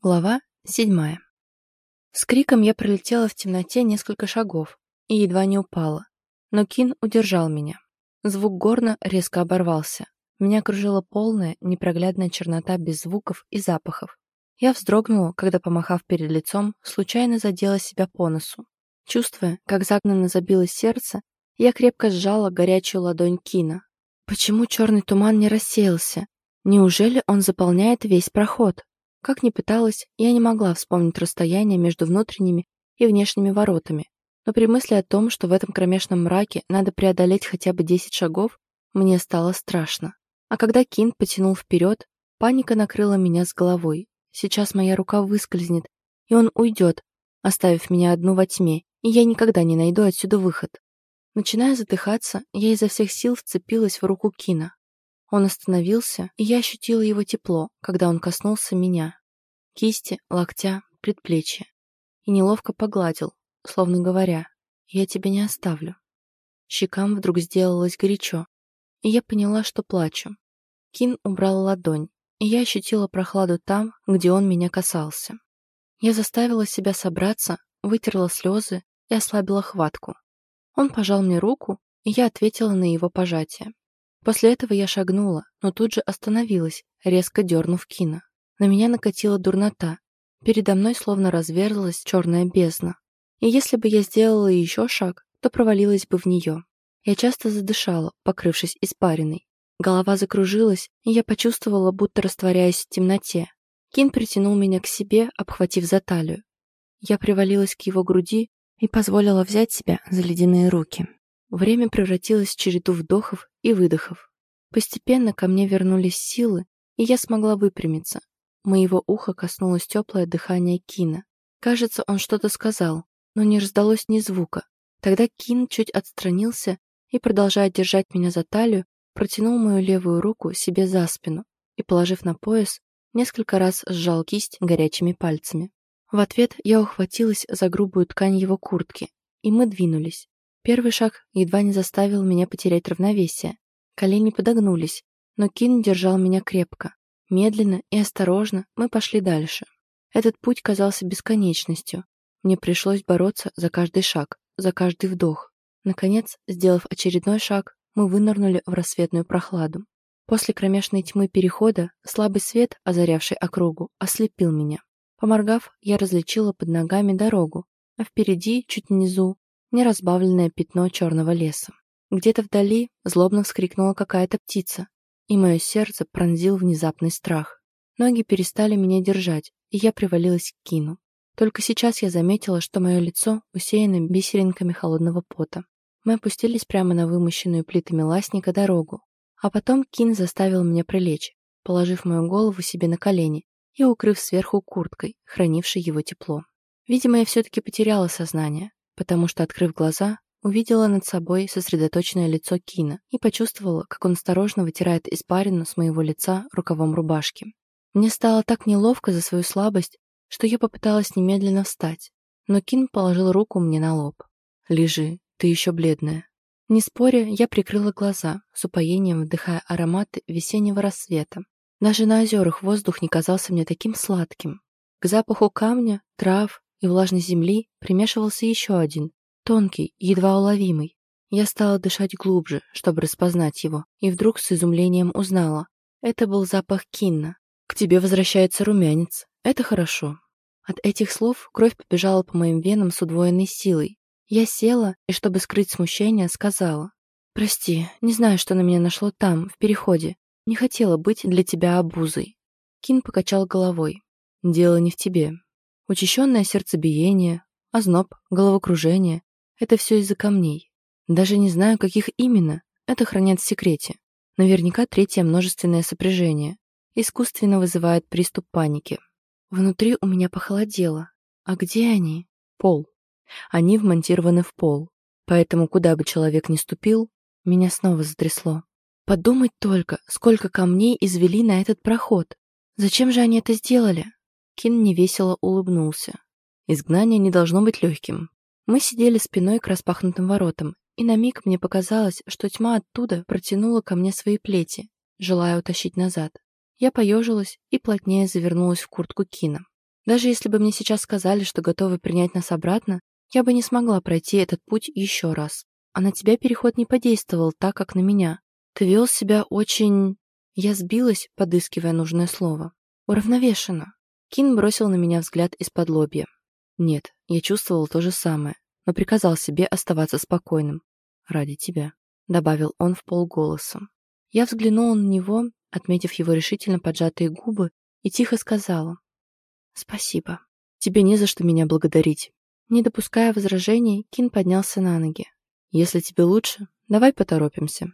Глава седьмая. С криком я пролетела в темноте несколько шагов и едва не упала. Но Кин удержал меня. Звук горна резко оборвался. Меня кружила полная, непроглядная чернота без звуков и запахов. Я вздрогнула, когда, помахав перед лицом, случайно задела себя по носу. Чувствуя, как загнанно забилось сердце, я крепко сжала горячую ладонь Кина. Почему черный туман не рассеялся? Неужели он заполняет весь проход? Как ни пыталась, я не могла вспомнить расстояние между внутренними и внешними воротами, но при мысли о том, что в этом кромешном мраке надо преодолеть хотя бы 10 шагов, мне стало страшно. А когда Кин потянул вперед, паника накрыла меня с головой. Сейчас моя рука выскользнет, и он уйдет, оставив меня одну во тьме, и я никогда не найду отсюда выход. Начиная задыхаться, я изо всех сил вцепилась в руку Кина. Он остановился, и я ощутила его тепло, когда он коснулся меня. Кисти, локтя, предплечья. И неловко погладил, словно говоря, «Я тебя не оставлю». Щекам вдруг сделалось горячо, и я поняла, что плачу. Кин убрал ладонь, и я ощутила прохладу там, где он меня касался. Я заставила себя собраться, вытерла слезы и ослабила хватку. Он пожал мне руку, и я ответила на его пожатие. После этого я шагнула, но тут же остановилась, резко дернув Кина. На меня накатила дурнота. Передо мной словно разверзлась черная бездна. И если бы я сделала еще шаг, то провалилась бы в нее. Я часто задышала, покрывшись испариной. Голова закружилась, и я почувствовала, будто растворяясь в темноте. Кин притянул меня к себе, обхватив за талию. Я привалилась к его груди и позволила взять себя за ледяные руки. Время превратилось в череду вдохов и выдохов. Постепенно ко мне вернулись силы, и я смогла выпрямиться. Моего уха коснулось теплое дыхание Кина. Кажется, он что-то сказал, но не раздалось ни звука. Тогда Кин чуть отстранился и, продолжая держать меня за талию, протянул мою левую руку себе за спину и, положив на пояс, несколько раз сжал кисть горячими пальцами. В ответ я ухватилась за грубую ткань его куртки, и мы двинулись. Первый шаг едва не заставил меня потерять равновесие. Колени подогнулись, но Кин держал меня крепко. Медленно и осторожно мы пошли дальше. Этот путь казался бесконечностью. Мне пришлось бороться за каждый шаг, за каждый вдох. Наконец, сделав очередной шаг, мы вынырнули в рассветную прохладу. После кромешной тьмы перехода слабый свет, озарявший округу, ослепил меня. Поморгав, я различила под ногами дорогу, а впереди, чуть внизу, неразбавленное пятно черного леса. Где-то вдали злобно вскрикнула какая-то птица, и мое сердце пронзил внезапный страх. Ноги перестали меня держать, и я привалилась к Кину. Только сейчас я заметила, что мое лицо усеяно бисеринками холодного пота. Мы опустились прямо на вымощенную плитами ластника дорогу, а потом Кин заставил меня прилечь, положив мою голову себе на колени и укрыв сверху курткой, хранившей его тепло. Видимо, я все-таки потеряла сознание, потому что, открыв глаза, увидела над собой сосредоточенное лицо Кина и почувствовала, как он осторожно вытирает испарину с моего лица рукавом рубашки. Мне стало так неловко за свою слабость, что я попыталась немедленно встать, но Кин положил руку мне на лоб. «Лежи, ты еще бледная». Не споря, я прикрыла глаза, с упоением вдыхая ароматы весеннего рассвета. Даже на озерах воздух не казался мне таким сладким. К запаху камня, трав и влажной земли примешивался еще один, тонкий, едва уловимый. Я стала дышать глубже, чтобы распознать его, и вдруг с изумлением узнала. Это был запах кинна. «К тебе возвращается румянец. Это хорошо». От этих слов кровь побежала по моим венам с удвоенной силой. Я села и, чтобы скрыть смущение, сказала. «Прости, не знаю, что на меня нашло там, в переходе. Не хотела быть для тебя обузой». Кин покачал головой. «Дело не в тебе. Учащенное сердцебиение, озноб, головокружение — это все из-за камней. Даже не знаю, каких именно, это хранят в секрете. Наверняка третье множественное сопряжение. Искусственно вызывает приступ паники. Внутри у меня похолодело. А где они? Пол. Они вмонтированы в пол. Поэтому куда бы человек ни ступил, меня снова затрясло. Подумать только, сколько камней извели на этот проход. Зачем же они это сделали? Кин невесело улыбнулся. Изгнание не должно быть легким. Мы сидели спиной к распахнутым воротам, и на миг мне показалось, что тьма оттуда протянула ко мне свои плети, желая утащить назад. Я поежилась и плотнее завернулась в куртку Кина. Даже если бы мне сейчас сказали, что готовы принять нас обратно, я бы не смогла пройти этот путь еще раз. А на тебя переход не подействовал так, как на меня. Ты вел себя очень... Я сбилась, подыскивая нужное слово. Уравновешенно. Кин бросил на меня взгляд из-под лобья. Нет, я чувствовал то же самое, но приказал себе оставаться спокойным. «Ради тебя», — добавил он в полголоса. Я взглянула на него, отметив его решительно поджатые губы, и тихо сказала. «Спасибо. Тебе не за что меня благодарить». Не допуская возражений, Кин поднялся на ноги. «Если тебе лучше, давай поторопимся».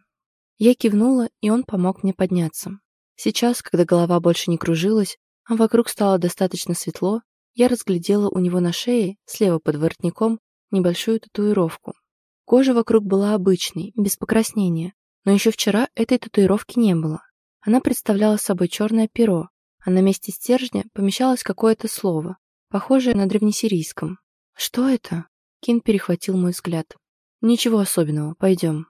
Я кивнула, и он помог мне подняться. Сейчас, когда голова больше не кружилась, а вокруг стало достаточно светло, я разглядела у него на шее, слева под воротником, небольшую татуировку. Кожа вокруг была обычной, без покраснения, но еще вчера этой татуировки не было. Она представляла собой черное перо, а на месте стержня помещалось какое-то слово, похожее на древнесирийском. «Что это?» Кин перехватил мой взгляд. «Ничего особенного, пойдем».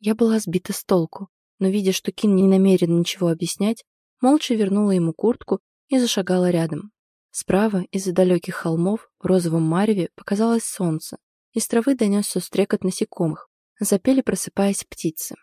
Я была сбита с толку, но, видя, что Кин не намерен ничего объяснять, молча вернула ему куртку и зашагала рядом. Справа, из-за далеких холмов, в розовом мареве показалось солнце. Из травы донесся стрекот насекомых. Запели, просыпаясь птицы.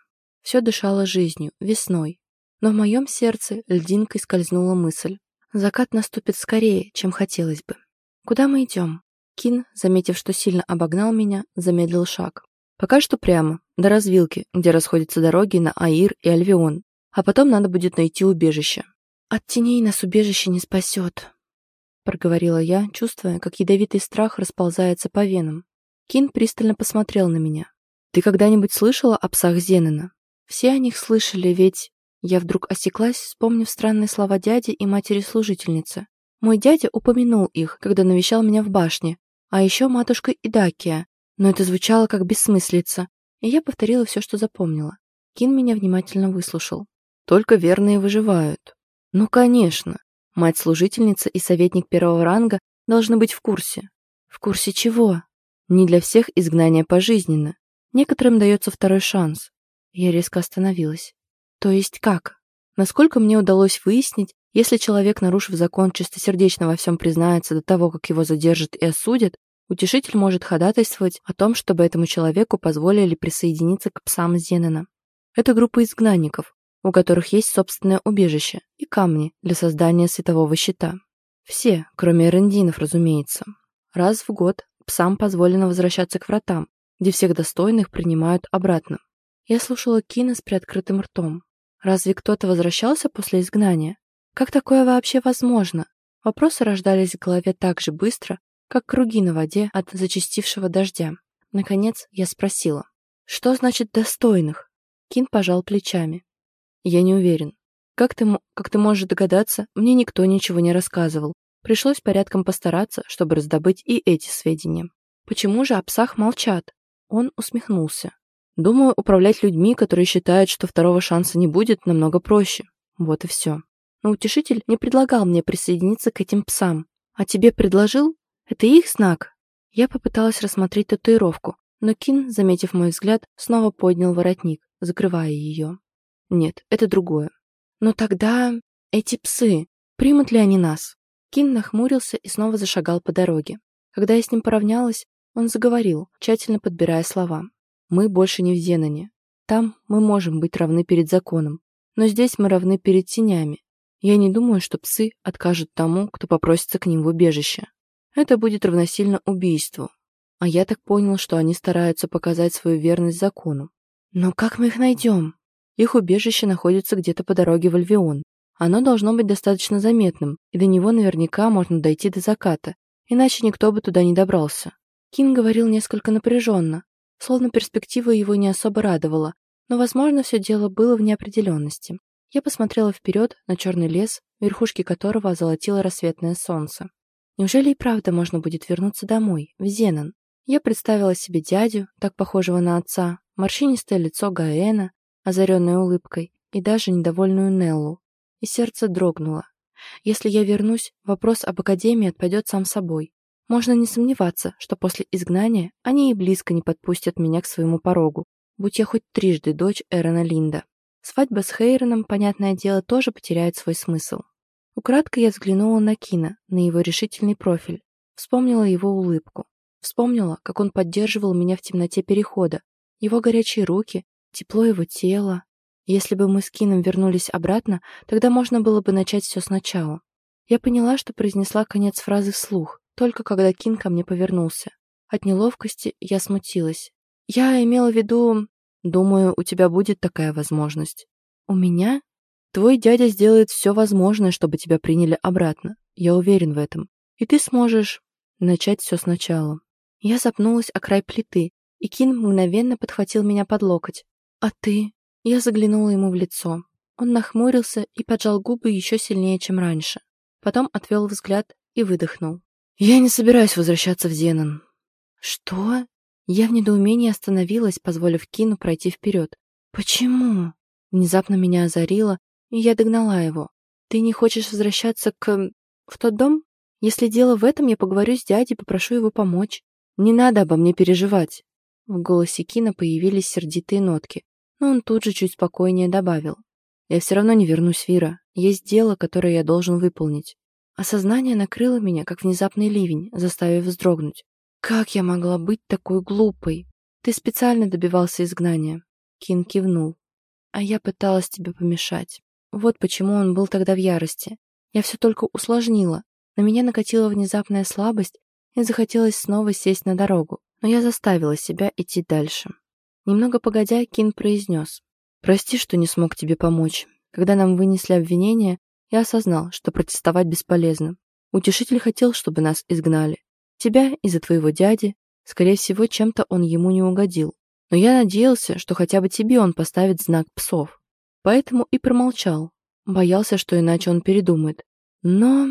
Все дышало жизнью, весной. Но в моем сердце льдинкой скользнула мысль. Закат наступит скорее, чем хотелось бы. «Куда мы идем?» Кин, заметив, что сильно обогнал меня, замедлил шаг. «Пока что прямо, до развилки, где расходятся дороги на Аир и Альвион. А потом надо будет найти убежище». «От теней нас убежище не спасет», — проговорила я, чувствуя, как ядовитый страх расползается по венам. Кин пристально посмотрел на меня. «Ты когда-нибудь слышала о псах Зенена?» Все о них слышали, ведь... Я вдруг осеклась, вспомнив странные слова дяди и матери-служительницы. Мой дядя упомянул их, когда навещал меня в башне, а еще матушка Идакия, но это звучало как бессмыслица, и я повторила все, что запомнила. Кин меня внимательно выслушал. «Только верные выживают». «Ну, конечно. Мать-служительница и советник первого ранга должны быть в курсе». «В курсе чего?» «Не для всех изгнание пожизненно. Некоторым дается второй шанс. Я резко остановилась. То есть как? Насколько мне удалось выяснить, если человек, нарушив закон, чистосердечно во всем признается до того, как его задержат и осудят, утешитель может ходатайствовать о том, чтобы этому человеку позволили присоединиться к псам Зенена. Это группа изгнанников, у которых есть собственное убежище и камни для создания светового щита. Все, кроме эрендинов, разумеется. Раз в год псам позволено возвращаться к вратам, где всех достойных принимают обратно. Я слушала Кина с приоткрытым ртом. Разве кто-то возвращался после изгнания? Как такое вообще возможно? Вопросы рождались в голове так же быстро, как круги на воде от зачастившего дождя. Наконец я спросила. «Что значит «достойных»?» Кин пожал плечами. «Я не уверен. Как ты, как ты можешь догадаться, мне никто ничего не рассказывал. Пришлось порядком постараться, чтобы раздобыть и эти сведения. Почему же о псах молчат?» Он усмехнулся. Думаю, управлять людьми, которые считают, что второго шанса не будет, намного проще. Вот и все. Но утешитель не предлагал мне присоединиться к этим псам. А тебе предложил? Это их знак? Я попыталась рассмотреть татуировку, но Кин, заметив мой взгляд, снова поднял воротник, закрывая ее. Нет, это другое. Но тогда эти псы, примут ли они нас? Кин нахмурился и снова зашагал по дороге. Когда я с ним поравнялась, он заговорил, тщательно подбирая слова. Мы больше не в Зеноне. Там мы можем быть равны перед законом, но здесь мы равны перед тенями. Я не думаю, что псы откажут тому, кто попросится к ним в убежище. Это будет равносильно убийству. А я так понял, что они стараются показать свою верность закону. Но как мы их найдем? Их убежище находится где-то по дороге в Альвион. Оно должно быть достаточно заметным, и до него наверняка можно дойти до заката, иначе никто бы туда не добрался. Кин говорил несколько напряженно, словно перспектива его не особо радовала, но, возможно, все дело было в неопределенности. Я посмотрела вперед на черный лес, верхушки которого озолотило рассветное солнце. Неужели и правда можно будет вернуться домой, в Зенон? Я представила себе дядю, так похожего на отца, морщинистое лицо Гаэна, озаренное улыбкой, и даже недовольную Неллу. И сердце дрогнуло. Если я вернусь, вопрос об Академии отпадет сам собой. Можно не сомневаться, что после изгнания они и близко не подпустят меня к своему порогу, будь я хоть трижды дочь Эрона Линда. Свадьба с Хейроном, понятное дело, тоже потеряет свой смысл. Украдкой я взглянула на Кина, на его решительный профиль. Вспомнила его улыбку. Вспомнила, как он поддерживал меня в темноте перехода. Его горячие руки, тепло его тела. Если бы мы с Кином вернулись обратно, тогда можно было бы начать все сначала. Я поняла, что произнесла конец фразы вслух, только когда Кин ко мне повернулся. От неловкости я смутилась. Я имела в виду... Думаю, у тебя будет такая возможность. У меня? Твой дядя сделает все возможное, чтобы тебя приняли обратно. Я уверен в этом. И ты сможешь начать все сначала. Я запнулась о край плиты, и Кин мгновенно подхватил меня под локоть. «А ты?» Я заглянула ему в лицо. Он нахмурился и поджал губы еще сильнее, чем раньше. Потом отвел взгляд и выдохнул. «Я не собираюсь возвращаться в Зенон». «Что?» Я в недоумении остановилась, позволив Кину пройти вперед. «Почему?» Внезапно меня озарило, и я догнала его. «Ты не хочешь возвращаться к... в тот дом? Если дело в этом, я поговорю с дядей, попрошу его помочь. Не надо обо мне переживать». В голосе Кина появились сердитые нотки, но он тут же чуть спокойнее добавил. «Я все равно не вернусь, Вира. Есть дело, которое я должен выполнить». Осознание накрыло меня, как внезапный ливень, заставив вздрогнуть. «Как я могла быть такой глупой? Ты специально добивался изгнания». Кин кивнул. «А я пыталась тебе помешать. Вот почему он был тогда в ярости. Я все только усложнила. На меня накатила внезапная слабость, и захотелось снова сесть на дорогу, но я заставила себя идти дальше. Немного погодя, Кин произнес. «Прости, что не смог тебе помочь. Когда нам вынесли обвинение, я осознал, что протестовать бесполезно. Утешитель хотел, чтобы нас изгнали. Тебя из-за твоего дяди. Скорее всего, чем-то он ему не угодил. Но я надеялся, что хотя бы тебе он поставит знак псов. Поэтому и промолчал. Боялся, что иначе он передумает. Но...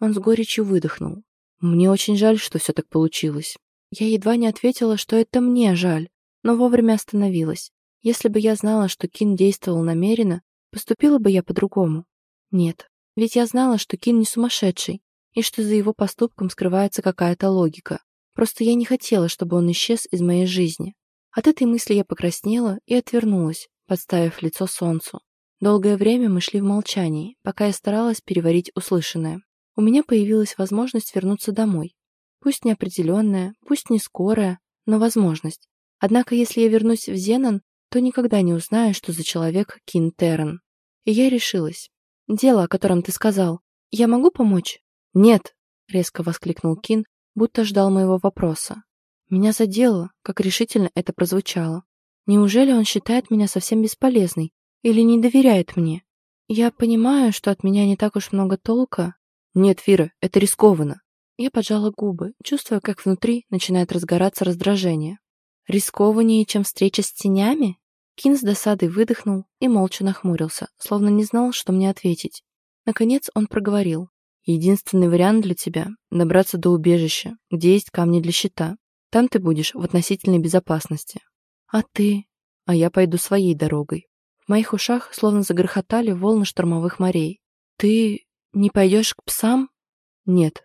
Он с горечью выдохнул. Мне очень жаль, что все так получилось. Я едва не ответила, что это мне жаль, но вовремя остановилась. Если бы я знала, что Кин действовал намеренно, поступила бы я по-другому. Нет, ведь я знала, что Кин не сумасшедший, и что за его поступком скрывается какая-то логика. Просто я не хотела, чтобы он исчез из моей жизни. От этой мысли я покраснела и отвернулась, подставив лицо солнцу. Долгое время мы шли в молчании, пока я старалась переварить услышанное. У меня появилась возможность вернуться домой. Пусть неопределенная, пусть не скорая, но возможность. Однако, если я вернусь в Зенон, то никогда не узнаю, что за человек Кин Террен. И я решилась. «Дело, о котором ты сказал. Я могу помочь?» «Нет!» — резко воскликнул Кин, будто ждал моего вопроса. Меня задело, как решительно это прозвучало. Неужели он считает меня совсем бесполезной или не доверяет мне? Я понимаю, что от меня не так уж много толка. Нет, Вира, это рискованно. Я поджала губы, чувствуя, как внутри начинает разгораться раздражение. Рискованнее, чем встреча с тенями? Кин с досадой выдохнул и молча нахмурился, словно не знал, что мне ответить. Наконец он проговорил. «Единственный вариант для тебя — добраться до убежища, где есть камни для щита. Там ты будешь в относительной безопасности. А ты? А я пойду своей дорогой. В моих ушах словно загрохотали волны штормовых морей. Ты не пойдешь к псам? Нет.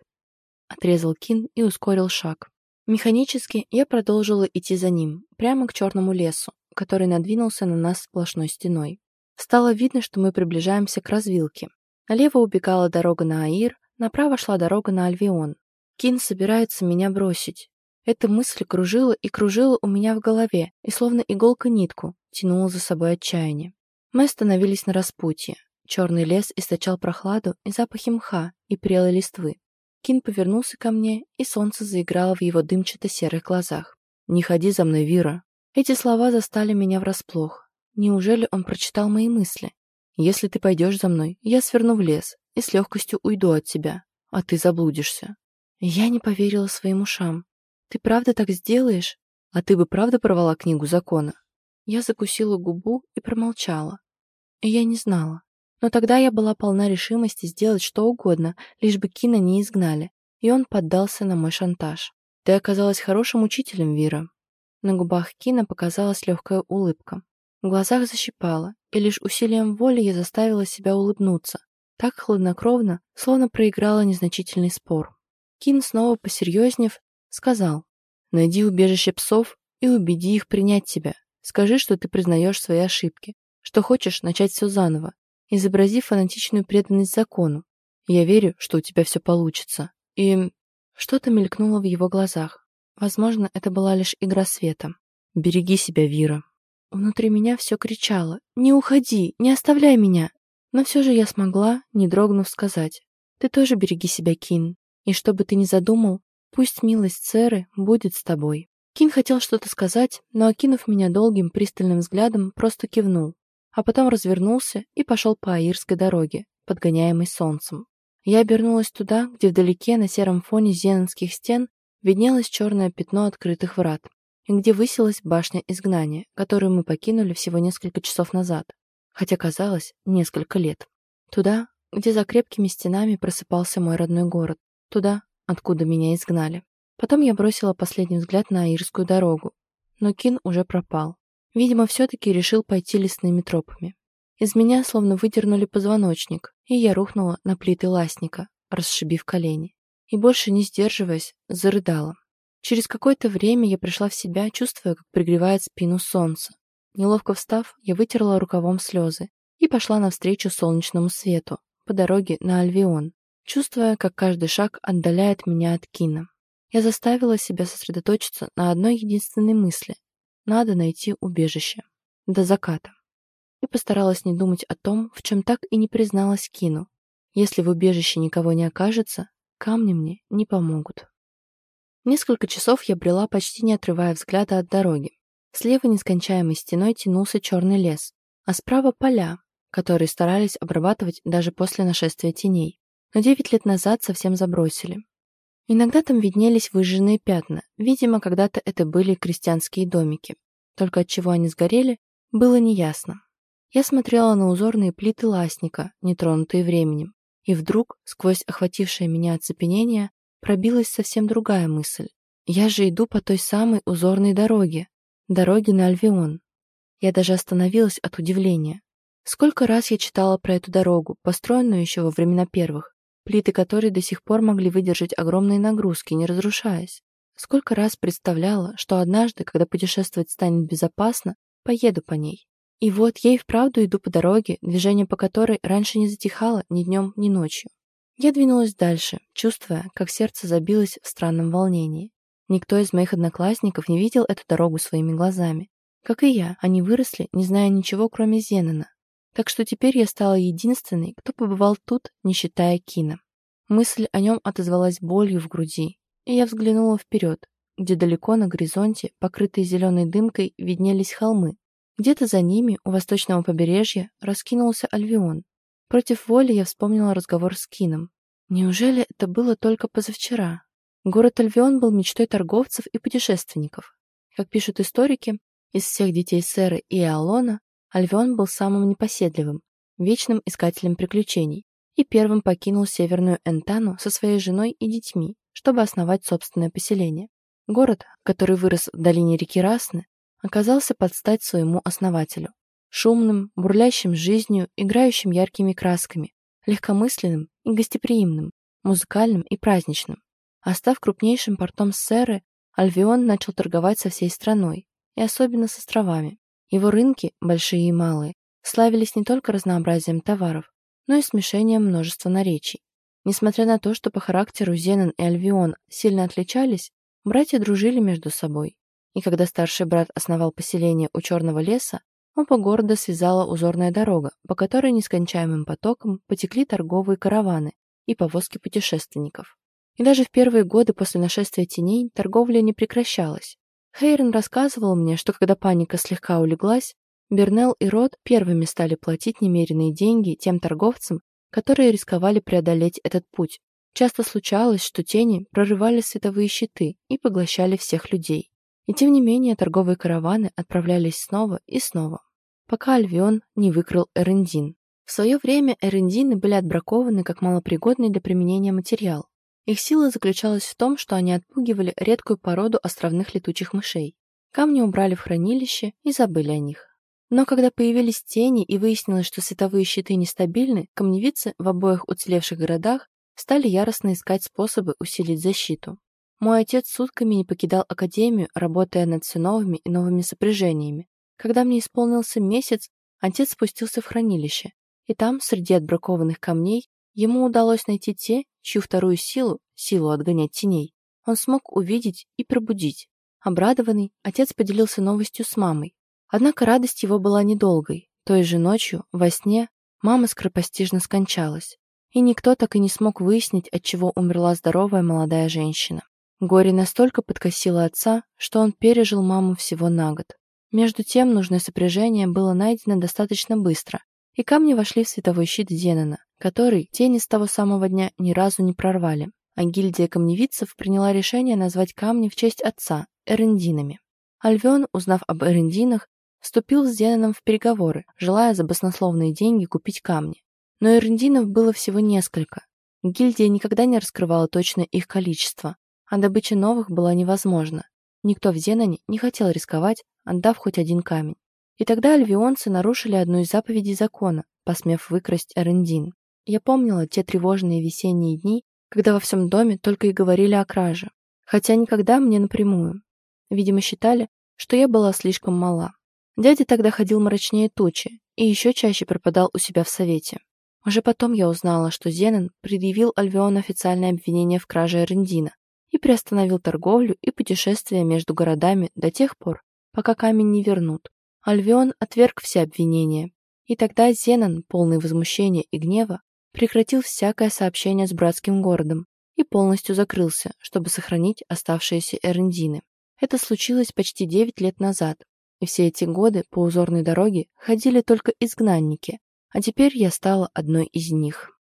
Отрезал Кин и ускорил шаг. Механически я продолжила идти за ним, прямо к черному лесу, который надвинулся на нас сплошной стеной. Стало видно, что мы приближаемся к развилке. Налево убегала дорога на Аир, направо шла дорога на Альвион. Кин собирается меня бросить. Эта мысль кружила и кружила у меня в голове, и словно иголка-нитку тянула за собой отчаяние. Мы остановились на распутье. Черный лес источал прохладу и запахи мха и прелой листвы. Кин повернулся ко мне, и солнце заиграло в его дымчато-серых глазах. «Не ходи за мной, Вира!» Эти слова застали меня врасплох. Неужели он прочитал мои мысли? «Если ты пойдешь за мной, я сверну в лес и с легкостью уйду от тебя, а ты заблудишься». Я не поверила своим ушам. «Ты правда так сделаешь? А ты бы правда порвала книгу закона?» Я закусила губу и промолчала. Я не знала. Но тогда я была полна решимости сделать что угодно, лишь бы Кина не изгнали, и он поддался на мой шантаж. «Ты оказалась хорошим учителем, Вира». На губах Кина показалась легкая улыбка. В глазах защипала, и лишь усилием воли я заставила себя улыбнуться. Так хладнокровно, словно проиграла незначительный спор. Кин, снова посерьезнев, сказал, «Найди убежище псов и убеди их принять тебя. Скажи, что ты признаешь свои ошибки, что хочешь начать все заново, изобразив фанатичную преданность закону, Я верю, что у тебя все получится. И что-то мелькнуло в его глазах. Возможно, это была лишь игра света. Береги себя, Вира. Внутри меня все кричало «Не уходи! Не оставляй меня!» Но все же я смогла, не дрогнув, сказать «Ты тоже береги себя, Кин, и что бы ты ни задумал, пусть милость Церы будет с тобой». Кин хотел что-то сказать, но, окинув меня долгим пристальным взглядом, просто кивнул, а потом развернулся и пошел по Аирской дороге, подгоняемой солнцем. Я обернулась туда, где вдалеке на сером фоне зенонских стен виднелось черное пятно открытых врат, и где высилась башня изгнания, которую мы покинули всего несколько часов назад, хотя казалось несколько лет. Туда, где за крепкими стенами просыпался мой родной город, туда, откуда меня изгнали. Потом я бросила последний взгляд на Аирскую дорогу, но Кин уже пропал. Видимо, все-таки решил пойти лесными тропами. Из меня словно выдернули позвоночник, и я рухнула на плиты ластника, расшибив колени. И больше не сдерживаясь, зарыдала. Через какое-то время я пришла в себя, чувствуя, как пригревает спину солнце. Неловко встав, я вытерла рукавом слезы и пошла навстречу солнечному свету по дороге на Альвион, чувствуя, как каждый шаг отдаляет меня от Кина. Я заставила себя сосредоточиться на одной единственной мысли. Надо найти убежище. До заката и постаралась не думать о том, в чем так и не призналась Кину. Если в убежище никого не окажется, камни мне не помогут. Несколько часов я брела, почти не отрывая взгляда от дороги. Слева нескончаемой стеной тянулся черный лес, а справа поля, которые старались обрабатывать даже после нашествия теней. Но девять лет назад совсем забросили. Иногда там виднелись выжженные пятна, видимо, когда-то это были крестьянские домики. Только от чего они сгорели, было неясно. Я смотрела на узорные плиты ластника, нетронутые временем, и вдруг, сквозь охватившее меня оцепенение, пробилась совсем другая мысль. Я же иду по той самой узорной дороге, дороге на Альвион. Я даже остановилась от удивления. Сколько раз я читала про эту дорогу, построенную еще во времена первых, плиты которой до сих пор могли выдержать огромные нагрузки, не разрушаясь. Сколько раз представляла, что однажды, когда путешествовать станет безопасно, поеду по ней. И вот я и вправду иду по дороге, движение по которой раньше не затихало ни днем, ни ночью. Я двинулась дальше, чувствуя, как сердце забилось в странном волнении. Никто из моих одноклассников не видел эту дорогу своими глазами. Как и я, они выросли, не зная ничего, кроме Зенона. Так что теперь я стала единственной, кто побывал тут, не считая Кина. Мысль о нем отозвалась болью в груди, и я взглянула вперед, где далеко на горизонте, покрытые зеленой дымкой, виднелись холмы, где-то за ними, у восточного побережья, раскинулся Альвион. Против воли я вспомнила разговор с Кином. Неужели это было только позавчера? Город Альвион был мечтой торговцев и путешественников. Как пишут историки, из всех детей Сэры и Алона Альвион был самым непоседливым, вечным искателем приключений и первым покинул северную Энтану со своей женой и детьми, чтобы основать собственное поселение. Город, который вырос в долине реки Расны, оказался под стать своему основателю. Шумным, бурлящим жизнью, играющим яркими красками, легкомысленным и гостеприимным, музыкальным и праздничным. А став крупнейшим портом Сэры, Альвион начал торговать со всей страной, и особенно с островами. Его рынки, большие и малые, славились не только разнообразием товаров, но и смешением множества наречий. Несмотря на то, что по характеру Зенон и Альвион сильно отличались, братья дружили между собой, и когда старший брат основал поселение у Черного леса, оба города связала узорная дорога, по которой нескончаемым потоком потекли торговые караваны и повозки путешественников. И даже в первые годы после нашествия теней торговля не прекращалась. Хейрон рассказывал мне, что когда паника слегка улеглась, Бернелл и Рот первыми стали платить немеренные деньги тем торговцам, которые рисковали преодолеть этот путь. Часто случалось, что тени прорывали световые щиты и поглощали всех людей. И тем не менее торговые караваны отправлялись снова и снова, пока Альвион не выкрал Эрендин. В свое время Эрендины были отбракованы как малопригодный для применения материал. Их сила заключалась в том, что они отпугивали редкую породу островных летучих мышей. Камни убрали в хранилище и забыли о них. Но когда появились тени и выяснилось, что световые щиты нестабильны, камневицы в обоих уцелевших городах стали яростно искать способы усилить защиту. Мой отец сутками не покидал академию, работая над все новыми и новыми сопряжениями. Когда мне исполнился месяц, отец спустился в хранилище, и там, среди отбракованных камней, Ему удалось найти те, чью вторую силу, силу отгонять теней, он смог увидеть и пробудить. Обрадованный, отец поделился новостью с мамой. Однако радость его была недолгой. Той же ночью, во сне, мама скоропостижно скончалась. И никто так и не смог выяснить, от чего умерла здоровая молодая женщина. Горе настолько подкосило отца, что он пережил маму всего на год. Между тем, нужное сопряжение было найдено достаточно быстро, и камни вошли в световой щит Зенона, который тени с того самого дня ни разу не прорвали а гильдия камневицев приняла решение назвать камни в честь отца – Эрендинами. Альвион, узнав об Эрендинах, вступил с Зеноном в переговоры, желая за баснословные деньги купить камни. Но Эрендинов было всего несколько. Гильдия никогда не раскрывала точно их количество, а добыча новых была невозможна. Никто в Зеноне не хотел рисковать, отдав хоть один камень. И тогда альвионцы нарушили одну из заповедей закона, посмев выкрасть Эрендин. Я помнила те тревожные весенние дни, когда во всем доме только и говорили о краже, хотя никогда мне напрямую. Видимо, считали, что я была слишком мала. Дядя тогда ходил мрачнее тучи и еще чаще пропадал у себя в совете. Уже потом я узнала, что Зенен предъявил Альвиону официальное обвинение в краже Эрендина и приостановил торговлю и путешествия между городами до тех пор, пока камень не вернут. Альвион отверг все обвинения, и тогда Зенон, полный возмущения и гнева, прекратил всякое сообщение с братским городом и полностью закрылся, чтобы сохранить оставшиеся эрендины. Это случилось почти 9 лет назад, и все эти годы по узорной дороге ходили только изгнанники, а теперь я стала одной из них.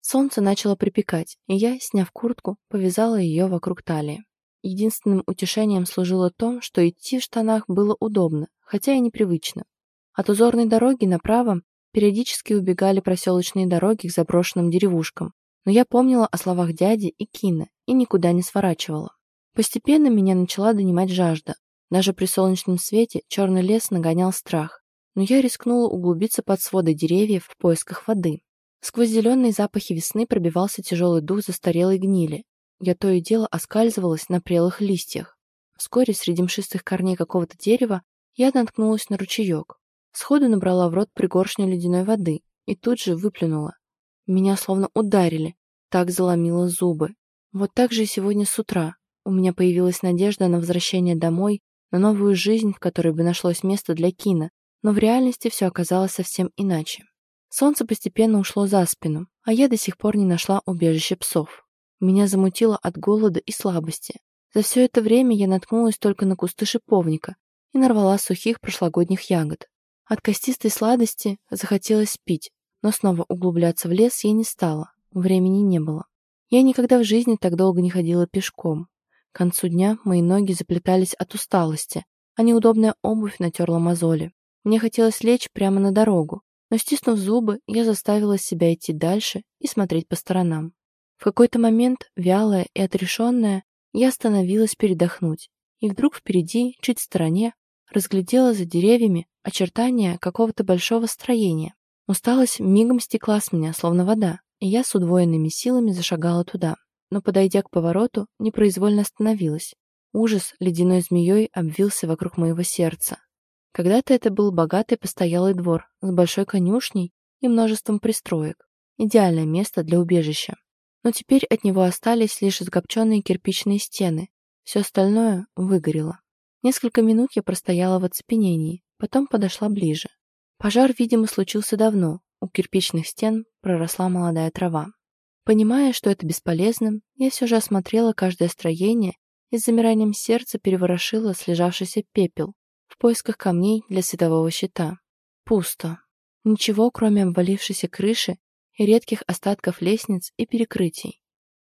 Солнце начало припекать, и я, сняв куртку, повязала ее вокруг талии. Единственным утешением служило то, что идти в штанах было удобно, хотя и непривычно. От узорной дороги направо Периодически убегали проселочные дороги к заброшенным деревушкам, но я помнила о словах дяди и Кина и никуда не сворачивала. Постепенно меня начала донимать жажда. Даже при солнечном свете черный лес нагонял страх, но я рискнула углубиться под своды деревьев в поисках воды. Сквозь зеленые запахи весны пробивался тяжелый дух застарелой гнили. Я то и дело оскальзывалась на прелых листьях. Вскоре среди мшистых корней какого-то дерева я наткнулась на ручеек. Сходу набрала в рот пригоршню ледяной воды и тут же выплюнула. Меня словно ударили, так заломило зубы. Вот так же и сегодня с утра. У меня появилась надежда на возвращение домой, на новую жизнь, в которой бы нашлось место для Кина, но в реальности все оказалось совсем иначе. Солнце постепенно ушло за спину, а я до сих пор не нашла убежище псов. Меня замутило от голода и слабости. За все это время я наткнулась только на кусты шиповника и нарвала сухих прошлогодних ягод. От костистой сладости захотелось пить, но снова углубляться в лес я не стала, времени не было. Я никогда в жизни так долго не ходила пешком. К концу дня мои ноги заплетались от усталости, а неудобная обувь натерла мозоли. Мне хотелось лечь прямо на дорогу, но, стиснув зубы, я заставила себя идти дальше и смотреть по сторонам. В какой-то момент, вялая и отрешенная, я остановилась передохнуть, и вдруг впереди, чуть в стороне, разглядела за деревьями очертания какого-то большого строения. Усталость мигом стекла с меня, словно вода, и я с удвоенными силами зашагала туда. Но, подойдя к повороту, непроизвольно остановилась. Ужас ледяной змеей обвился вокруг моего сердца. Когда-то это был богатый постоялый двор с большой конюшней и множеством пристроек. Идеальное место для убежища. Но теперь от него остались лишь закопченные кирпичные стены. Все остальное выгорело. Несколько минут я простояла в оцепенении, потом подошла ближе. Пожар, видимо, случился давно, у кирпичных стен проросла молодая трава. Понимая, что это бесполезно, я все же осмотрела каждое строение и с замиранием сердца переворошила слежавшийся пепел в поисках камней для светового щита. Пусто. Ничего, кроме обвалившейся крыши и редких остатков лестниц и перекрытий.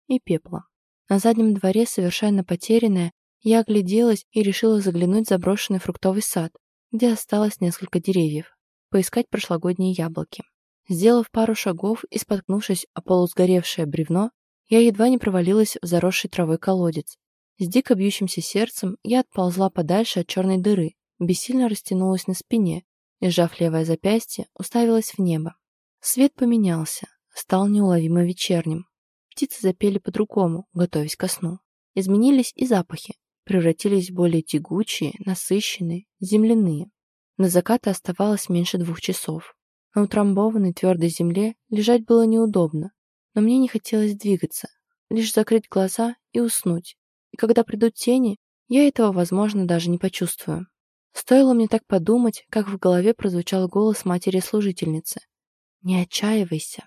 И пепла. На заднем дворе, совершенно потерянная, я огляделась и решила заглянуть в заброшенный фруктовый сад, где осталось несколько деревьев, поискать прошлогодние яблоки. Сделав пару шагов и споткнувшись о полусгоревшее бревно, я едва не провалилась в заросший травой колодец. С дико бьющимся сердцем я отползла подальше от черной дыры, бессильно растянулась на спине и, сжав левое запястье, уставилась в небо. Свет поменялся, стал неуловимо вечерним. Птицы запели по-другому, готовясь ко сну. Изменились и запахи превратились в более тягучие, насыщенные, земляные. На закат оставалось меньше двух часов. На утрамбованной твердой земле лежать было неудобно. но мне не хотелось двигаться, лишь закрыть глаза и уснуть. И когда придут тени, я этого, возможно, даже не почувствую. Стоило мне так подумать, как в голове прозвучал голос матери-служительницы. «Не отчаивайся».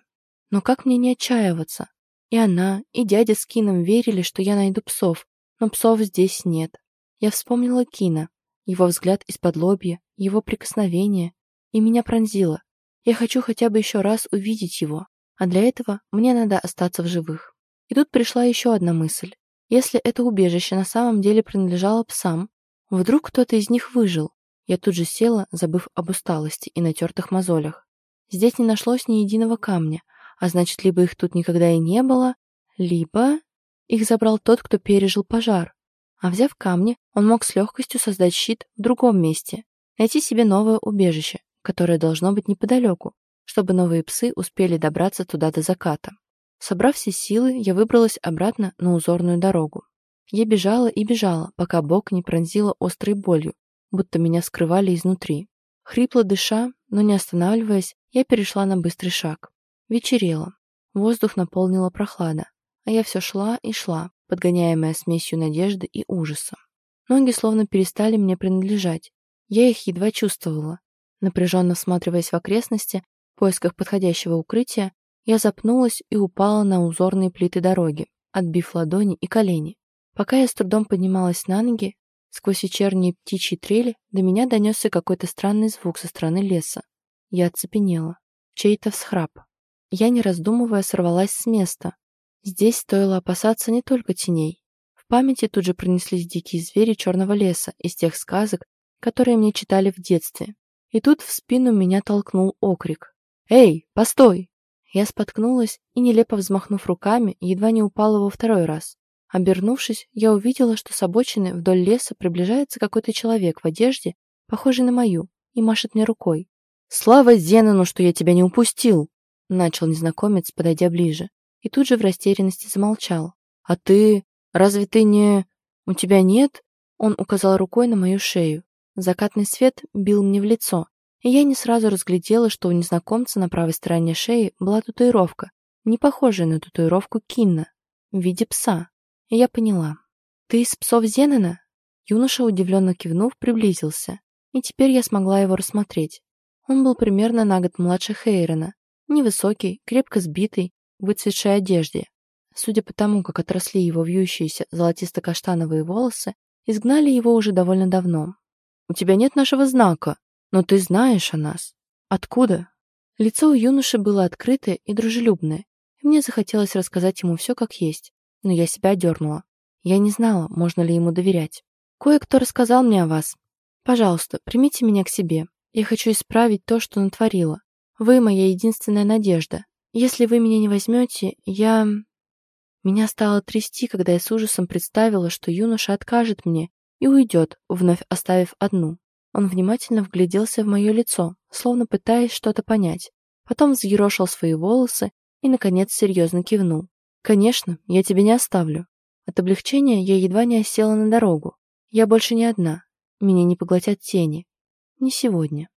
Но как мне не отчаиваться? И она, и дядя с Кином верили, что я найду псов, но псов здесь нет. Я вспомнила Кина, его взгляд из-под лобья, его прикосновение, и меня пронзило. Я хочу хотя бы еще раз увидеть его, а для этого мне надо остаться в живых. И тут пришла еще одна мысль. Если это убежище на самом деле принадлежало псам, вдруг кто-то из них выжил. Я тут же села, забыв об усталости и натертых мозолях. Здесь не нашлось ни единого камня, а значит, либо их тут никогда и не было, либо их забрал тот, кто пережил пожар. А взяв камни, он мог с легкостью создать щит в другом месте, найти себе новое убежище, которое должно быть неподалеку, чтобы новые псы успели добраться туда до заката. Собрав все силы, я выбралась обратно на узорную дорогу. Я бежала и бежала, пока бок не пронзила острой болью, будто меня скрывали изнутри. Хрипло дыша, но не останавливаясь, я перешла на быстрый шаг. Вечерело. Воздух наполнила прохлада, а я все шла и шла, подгоняемая смесью надежды и ужаса. Ноги словно перестали мне принадлежать. Я их едва чувствовала. Напряженно всматриваясь в окрестности, в поисках подходящего укрытия, я запнулась и упала на узорные плиты дороги, отбив ладони и колени. Пока я с трудом поднималась на ноги, сквозь вечерние птичьи трели до меня донесся какой-то странный звук со стороны леса. Я оцепенела. Чей-то всхрап. Я, не раздумывая, сорвалась с места. Здесь стоило опасаться не только теней. В памяти тут же пронеслись дикие звери черного леса из тех сказок, которые мне читали в детстве. И тут в спину меня толкнул окрик. «Эй, постой!» Я споткнулась и, нелепо взмахнув руками, едва не упала во второй раз. Обернувшись, я увидела, что с обочины вдоль леса приближается какой-то человек в одежде, похожий на мою, и машет мне рукой. «Слава Зенону, что я тебя не упустил!» Начал незнакомец, подойдя ближе, и тут же в растерянности замолчал. «А ты... Разве ты не... У тебя нет?» Он указал рукой на мою шею. Закатный свет бил мне в лицо, и я не сразу разглядела, что у незнакомца на правой стороне шеи была татуировка, не похожая на татуировку Кинна, в виде пса. И я поняла. «Ты из псов Зенена?» Юноша, удивленно кивнув, приблизился, и теперь я смогла его рассмотреть. Он был примерно на год младше Хейрена, Невысокий, крепко сбитый, выцветшей одежде. Судя по тому, как отросли его вьющиеся золотисто-каштановые волосы, изгнали его уже довольно давно. «У тебя нет нашего знака, но ты знаешь о нас. Откуда?» Лицо у юноши было открытое и дружелюбное, и мне захотелось рассказать ему все как есть, но я себя одернула. Я не знала, можно ли ему доверять. «Кое-кто рассказал мне о вас. Пожалуйста, примите меня к себе. Я хочу исправить то, что натворила. Вы моя единственная надежда. Если вы меня не возьмете, я...» Меня стало трясти, когда я с ужасом представила, что юноша откажет мне и уйдет, вновь оставив одну. Он внимательно вгляделся в мое лицо, словно пытаясь что-то понять. Потом взъерошил свои волосы и, наконец, серьезно кивнул. «Конечно, я тебя не оставлю». От облегчения я едва не осела на дорогу. Я больше не одна. Меня не поглотят тени. Не сегодня.